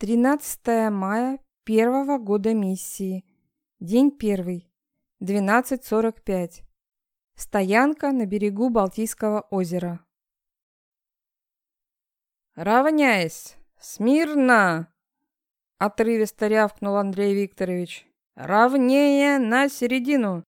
13 мая первого года миссии. День первый. 12.45. Стоянка на берегу Балтийского озера. «Равняйсь! Смирно!» Отрывисто рявкнул Андрей Викторович. «Ровнее на середину!»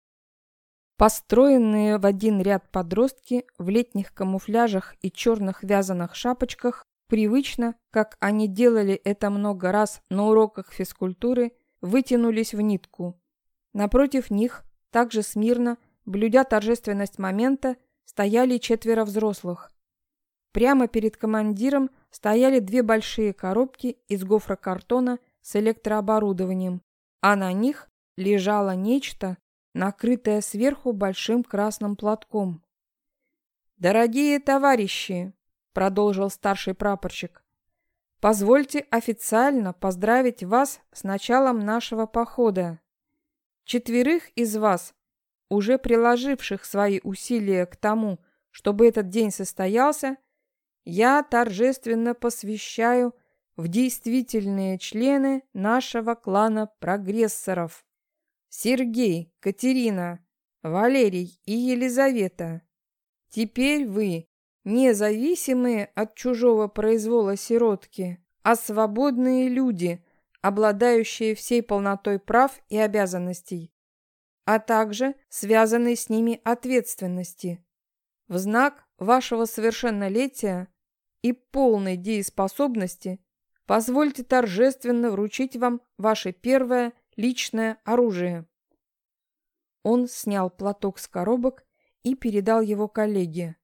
Построенные в один ряд подростки в летних камуфляжах и черных вязаных шапочках Привычно, как они делали это много раз на уроках физкультуры, вытянулись в нитку. Напротив них, также смирно, блюдя торжественность момента, стояли четверо взрослых. Прямо перед командиром стояли две большие коробки из гофрокартона с электрооборудованием, а на них лежало нечто, накрытое сверху большим красным платком. «Дорогие товарищи!» Продолжил старший прапорщик. Позвольте официально поздравить вас с началом нашего похода. Четверых из вас, уже приложивших свои усилия к тому, чтобы этот день состоялся, я торжественно посвящаю в действительные члены нашего клана прогрессоров. Сергей, Катерина, Валерий и Елизавета. Теперь вы независимые от чужого произвола сиротки, а свободные люди, обладающие всей полнотой прав и обязанностей, а также связанные с ними ответственности. В знак вашего совершеннолетия и полной дееспособности позвольте торжественно вручить вам ваше первое личное оружие. Он снял платок с коробок и передал его коллеге.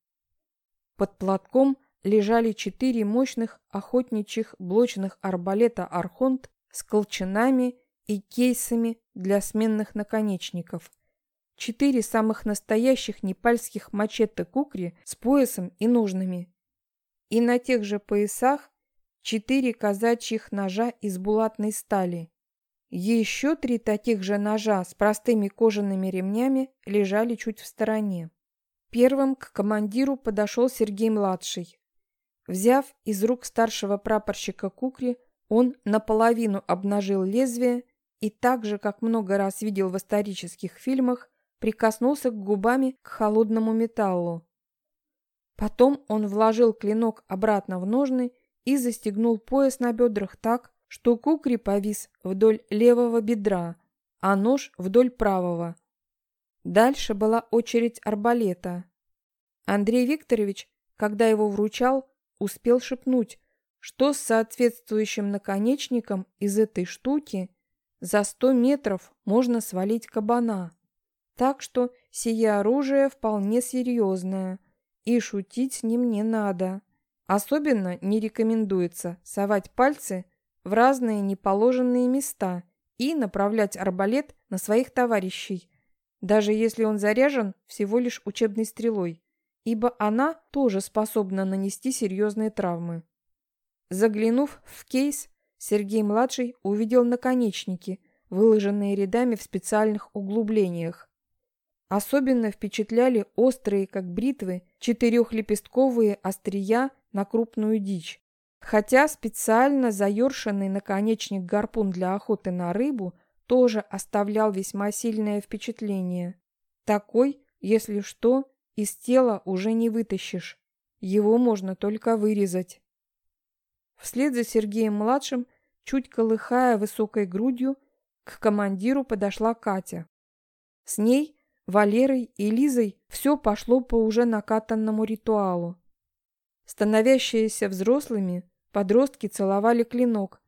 Под платком лежали четыре мощных охотничьих блочных арбалета «Архонт» с колчанами и кейсами для сменных наконечников. Четыре самых настоящих непальских мачете кукри с поясом и ножными. И на тех же поясах четыре казачьих ножа из булатной стали. Еще три таких же ножа с простыми кожаными ремнями лежали чуть в стороне. Первым к командиру подошел Сергей-младший. Взяв из рук старшего прапорщика кукри, он наполовину обнажил лезвие и так же, как много раз видел в исторических фильмах, прикоснулся к губами к холодному металлу. Потом он вложил клинок обратно в ножны и застегнул пояс на бедрах так, что кукри повис вдоль левого бедра, а нож вдоль правого. Дальше была очередь арбалета. Андрей Викторович, когда его вручал, успел шепнуть, что с соответствующим наконечником из этой штуки за сто метров можно свалить кабана. Так что сие оружие вполне серьезное, и шутить с ним не надо. Особенно не рекомендуется совать пальцы в разные неположенные места и направлять арбалет на своих товарищей, даже если он заряжен всего лишь учебной стрелой, ибо она тоже способна нанести серьезные травмы. Заглянув в кейс, Сергей-младший увидел наконечники, выложенные рядами в специальных углублениях. Особенно впечатляли острые, как бритвы, четырехлепестковые острия на крупную дичь. Хотя специально заершенный наконечник гарпун для охоты на рыбу тоже оставлял весьма сильное впечатление. Такой, если что, из тела уже не вытащишь. Его можно только вырезать. Вслед за Сергеем-младшим, чуть колыхая высокой грудью, к командиру подошла Катя. С ней, Валерой и Лизой все пошло по уже накатанному ритуалу. Становящиеся взрослыми, подростки целовали клинок,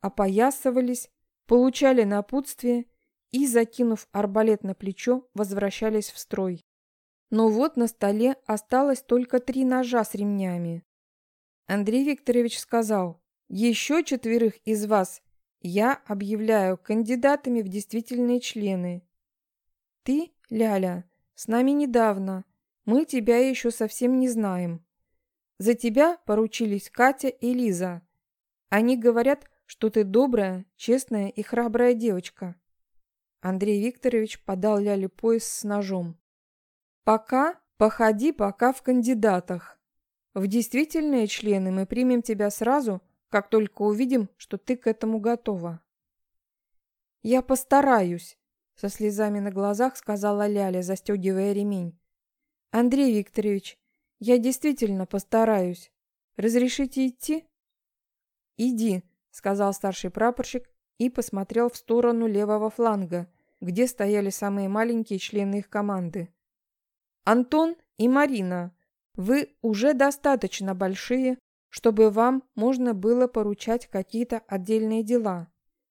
опоясывались получали напутствие и, закинув арбалет на плечо, возвращались в строй. Но вот на столе осталось только три ножа с ремнями. Андрей Викторович сказал, «Еще четверых из вас я объявляю кандидатами в действительные члены. Ты, Ляля, с нами недавно, мы тебя еще совсем не знаем. За тебя поручились Катя и Лиза. Они говорят, что ты добрая, честная и храбрая девочка. Андрей Викторович подал Ляле пояс с ножом. Пока, походи пока в кандидатах. В действительные члены мы примем тебя сразу, как только увидим, что ты к этому готова». «Я постараюсь», — со слезами на глазах сказала Ляля, застегивая ремень. «Андрей Викторович, я действительно постараюсь. Разрешите идти?» «Иди», — сказал старший прапорщик и посмотрел в сторону левого фланга, где стояли самые маленькие члены их команды. «Антон и Марина, вы уже достаточно большие, чтобы вам можно было поручать какие-то отдельные дела,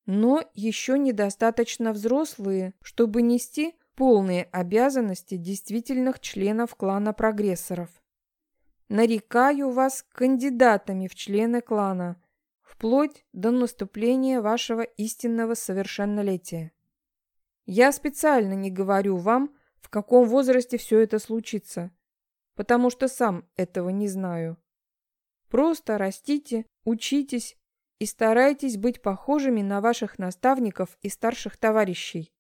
но еще недостаточно взрослые, чтобы нести полные обязанности действительных членов клана прогрессоров. Нарекаю вас кандидатами в члены клана, вплоть до наступления вашего истинного совершеннолетия. Я специально не говорю вам, в каком возрасте все это случится, потому что сам этого не знаю. Просто растите, учитесь и старайтесь быть похожими на ваших наставников и старших товарищей.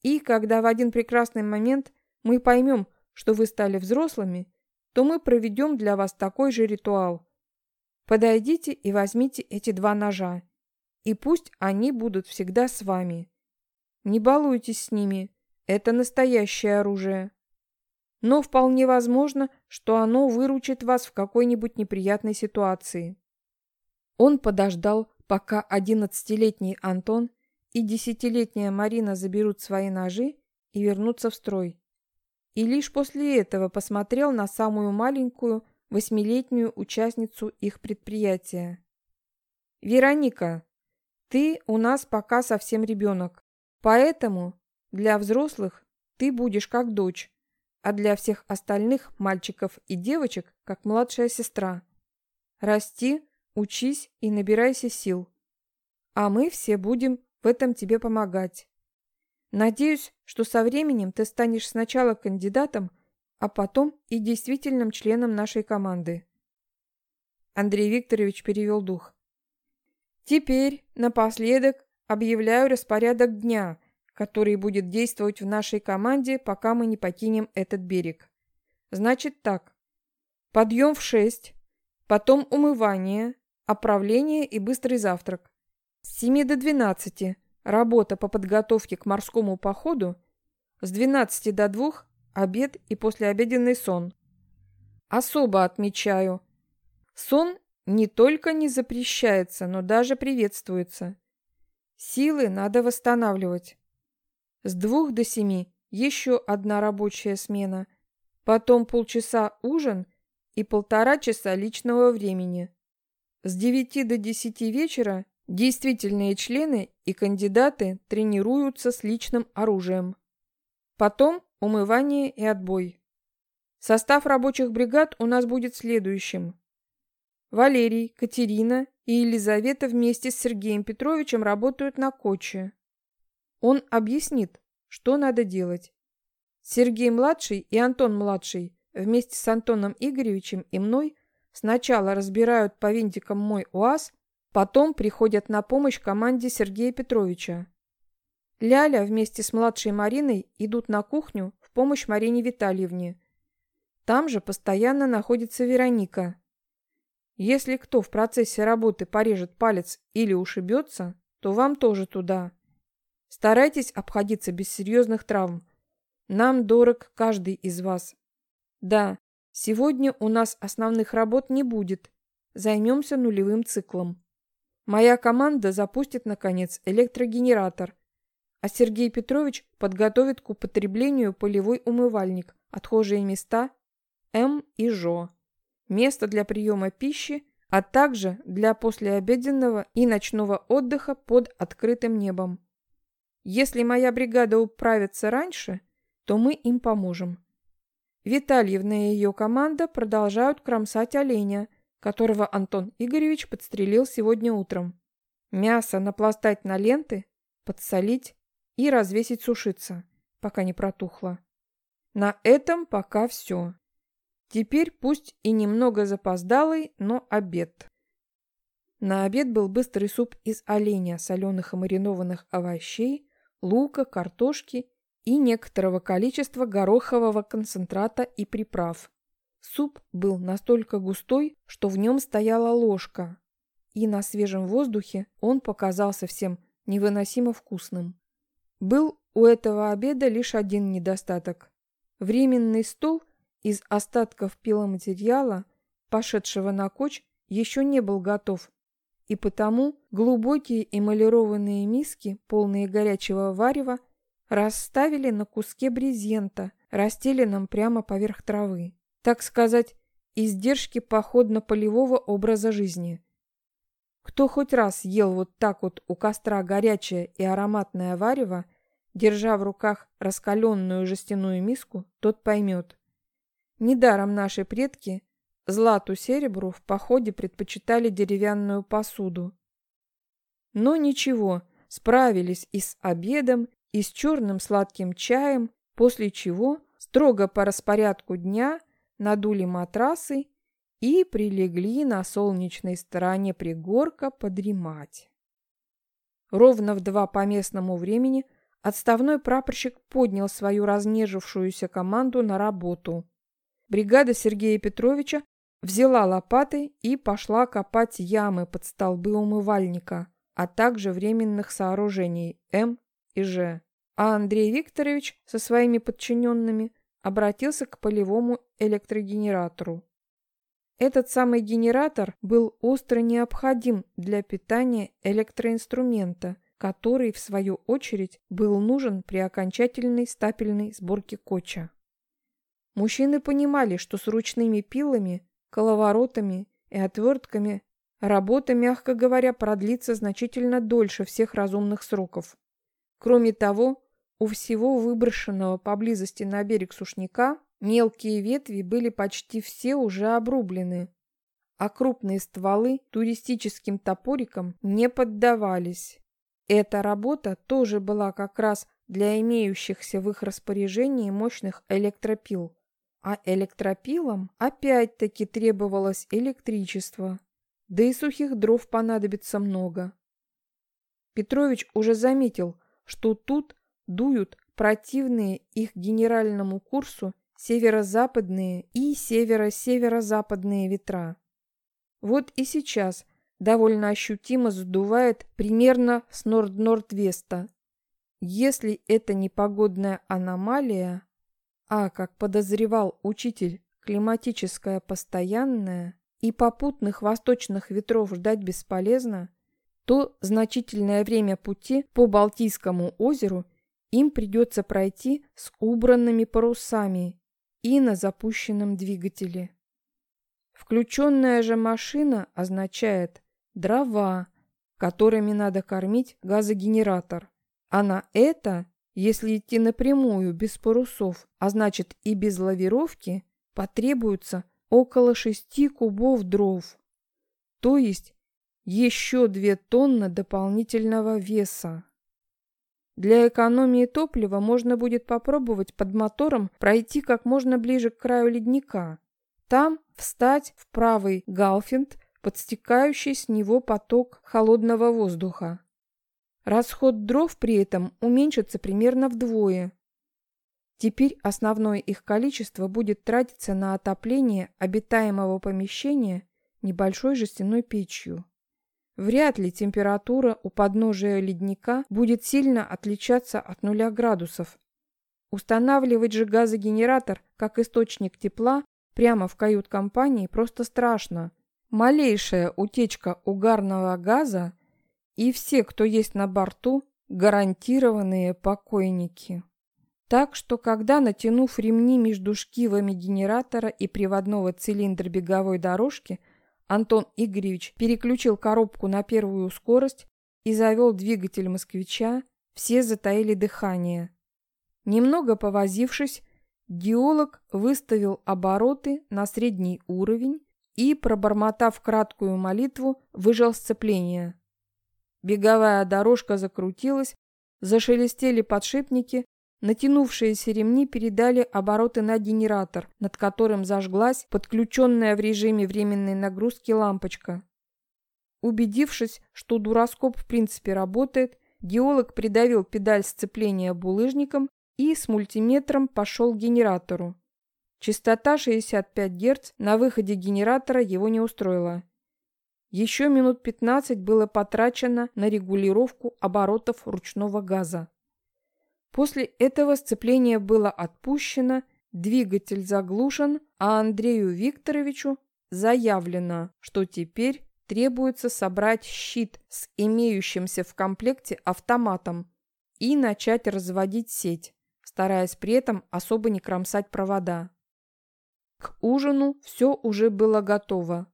И когда в один прекрасный момент мы поймем, что вы стали взрослыми, то мы проведем для вас такой же ритуал. Подойдите и возьмите эти два ножа, и пусть они будут всегда с вами. Не балуйтесь с ними, это настоящее оружие. Но вполне возможно, что оно выручит вас в какой-нибудь неприятной ситуации. Он подождал, пока одиннадцатилетний Антон и десятилетняя Марина заберут свои ножи и вернутся в строй. И лишь после этого посмотрел на самую маленькую восьмилетнюю участницу их предприятия. «Вероника, ты у нас пока совсем ребенок. Поэтому для взрослых ты будешь как дочь, а для всех остальных мальчиков и девочек как младшая сестра. Расти, учись и набирайся сил. А мы все будем в этом тебе помогать. Надеюсь, что со временем ты станешь сначала кандидатом, а потом и действительным членом нашей команды. Андрей Викторович перевел дух. Теперь, напоследок, Объявляю распорядок дня, который будет действовать в нашей команде, пока мы не покинем этот берег. Значит так. Подъем в шесть, потом умывание, оправление и быстрый завтрак. С 7 до 12 работа по подготовке к морскому походу, с 12 до 2 обед и послеобеденный сон. Особо отмечаю. Сон не только не запрещается, но даже приветствуется. Силы надо восстанавливать. С двух до семи еще одна рабочая смена, потом полчаса ужин и полтора часа личного времени. С девяти до десяти вечера действительные члены и кандидаты тренируются с личным оружием. Потом умывание и отбой. Состав рабочих бригад у нас будет следующим. Валерий, Катерина и Елизавета вместе с Сергеем Петровичем работают на Коче. Он объяснит, что надо делать. Сергей-младший и Антон-младший вместе с Антоном Игоревичем и мной сначала разбирают по винтикам мой УАЗ, потом приходят на помощь команде Сергея Петровича. Ляля вместе с младшей Мариной идут на кухню в помощь Марине Витальевне. Там же постоянно находится Вероника. Если кто в процессе работы порежет палец или ушибется, то вам тоже туда. Старайтесь обходиться без серьезных травм. Нам дорог каждый из вас. Да, сегодня у нас основных работ не будет. Займемся нулевым циклом. Моя команда запустит, наконец, электрогенератор, а Сергей Петрович подготовит к употреблению полевой умывальник, отхожие места М и ЖО место для приема пищи, а также для послеобеденного и ночного отдыха под открытым небом. Если моя бригада управится раньше, то мы им поможем. Витальевна и ее команда продолжают кромсать оленя, которого Антон Игоревич подстрелил сегодня утром. Мясо напластать на ленты, подсолить и развесить сушиться, пока не протухло. На этом пока все. Теперь пусть и немного запоздалый, но обед. На обед был быстрый суп из оленя, соленых и маринованных овощей, лука, картошки и некоторого количества горохового концентрата и приправ. Суп был настолько густой, что в нем стояла ложка. и на свежем воздухе он показался всем невыносимо вкусным. Был у этого обеда лишь один недостаток. Временный стол из остатков пиломатериала, пошедшего на коч, еще не был готов, и потому глубокие эмалированные миски, полные горячего варева, расставили на куске брезента, расстеленном прямо поверх травы. Так сказать, издержки походно-полевого образа жизни. Кто хоть раз ел вот так вот у костра горячее и ароматное варево, держа в руках раскаленную жестяную миску, тот поймет. Недаром наши предки злату серебру в походе предпочитали деревянную посуду. Но ничего, справились и с обедом, и с черным сладким чаем, после чего, строго по распорядку дня, надули матрасы и прилегли на солнечной стороне пригорка подремать. Ровно в два по местному времени отставной прапорщик поднял свою разнежившуюся команду на работу. Бригада Сергея Петровича взяла лопаты и пошла копать ямы под столбы умывальника, а также временных сооружений М и Ж. А Андрей Викторович со своими подчиненными обратился к полевому электрогенератору. Этот самый генератор был остро необходим для питания электроинструмента, который, в свою очередь, был нужен при окончательной стапельной сборке коча. Мужчины понимали, что с ручными пилами, коловоротами и отвертками работа, мягко говоря, продлится значительно дольше всех разумных сроков. Кроме того, у всего выброшенного поблизости на берег сушняка Мелкие ветви были почти все уже обрублены, а крупные стволы туристическим топорикам не поддавались. Эта работа тоже была как раз для имеющихся в их распоряжении мощных электропил. А электропилам опять-таки требовалось электричество, да и сухих дров понадобится много. Петрович уже заметил, что тут дуют противные их генеральному курсу северо-западные и северо-северо-западные ветра. Вот и сейчас довольно ощутимо задувает примерно с норд-норд-веста. Если это не погодная аномалия, а, как подозревал учитель, климатическая постоянная, и попутных восточных ветров ждать бесполезно, то значительное время пути по Балтийскому озеру им придется пройти с убранными парусами и на запущенном двигателе. Включенная же машина означает дрова, которыми надо кормить газогенератор. А на это, если идти напрямую, без парусов, а значит и без лавировки, потребуется около шести кубов дров. То есть еще две тонны дополнительного веса. Для экономии топлива можно будет попробовать под мотором пройти как можно ближе к краю ледника. Там встать в правый галфинд, подстекающий с него поток холодного воздуха. Расход дров при этом уменьшится примерно вдвое. Теперь основное их количество будет тратиться на отопление обитаемого помещения небольшой жестяной печью. Вряд ли температура у подножия ледника будет сильно отличаться от нуля градусов. Устанавливать же газогенератор как источник тепла прямо в кают-компании просто страшно. Малейшая утечка угарного газа и все, кто есть на борту, гарантированные покойники. Так что, когда, натянув ремни между шкивами генератора и приводного цилиндра беговой дорожки, Антон Игоревич переключил коробку на первую скорость и завел двигатель москвича, все затаили дыхание. Немного повозившись, геолог выставил обороты на средний уровень и, пробормотав краткую молитву, выжал сцепление. Беговая дорожка закрутилась, зашелестели подшипники, Натянувшиеся ремни передали обороты на генератор, над которым зажглась подключенная в режиме временной нагрузки лампочка. Убедившись, что дуроскоп в принципе работает, геолог придавил педаль сцепления булыжником и с мультиметром пошел к генератору. Частота 65 Гц на выходе генератора его не устроила. Еще минут 15 было потрачено на регулировку оборотов ручного газа. После этого сцепление было отпущено, двигатель заглушен, а Андрею Викторовичу заявлено, что теперь требуется собрать щит с имеющимся в комплекте автоматом и начать разводить сеть, стараясь при этом особо не кромсать провода. К ужину все уже было готово.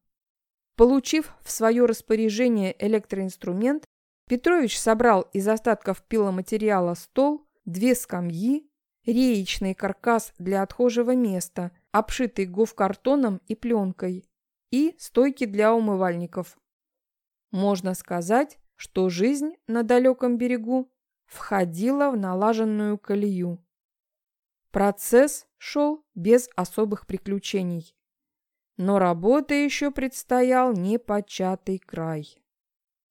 Получив в свое распоряжение электроинструмент, Петрович собрал из остатков пиломатериала стол, две скамьи, реечный каркас для отхожего места, обшитый гофкартоном и пленкой, и стойки для умывальников. Можно сказать, что жизнь на далеком берегу входила в налаженную колею. Процесс шел без особых приключений. Но работы еще предстоял непочатый край.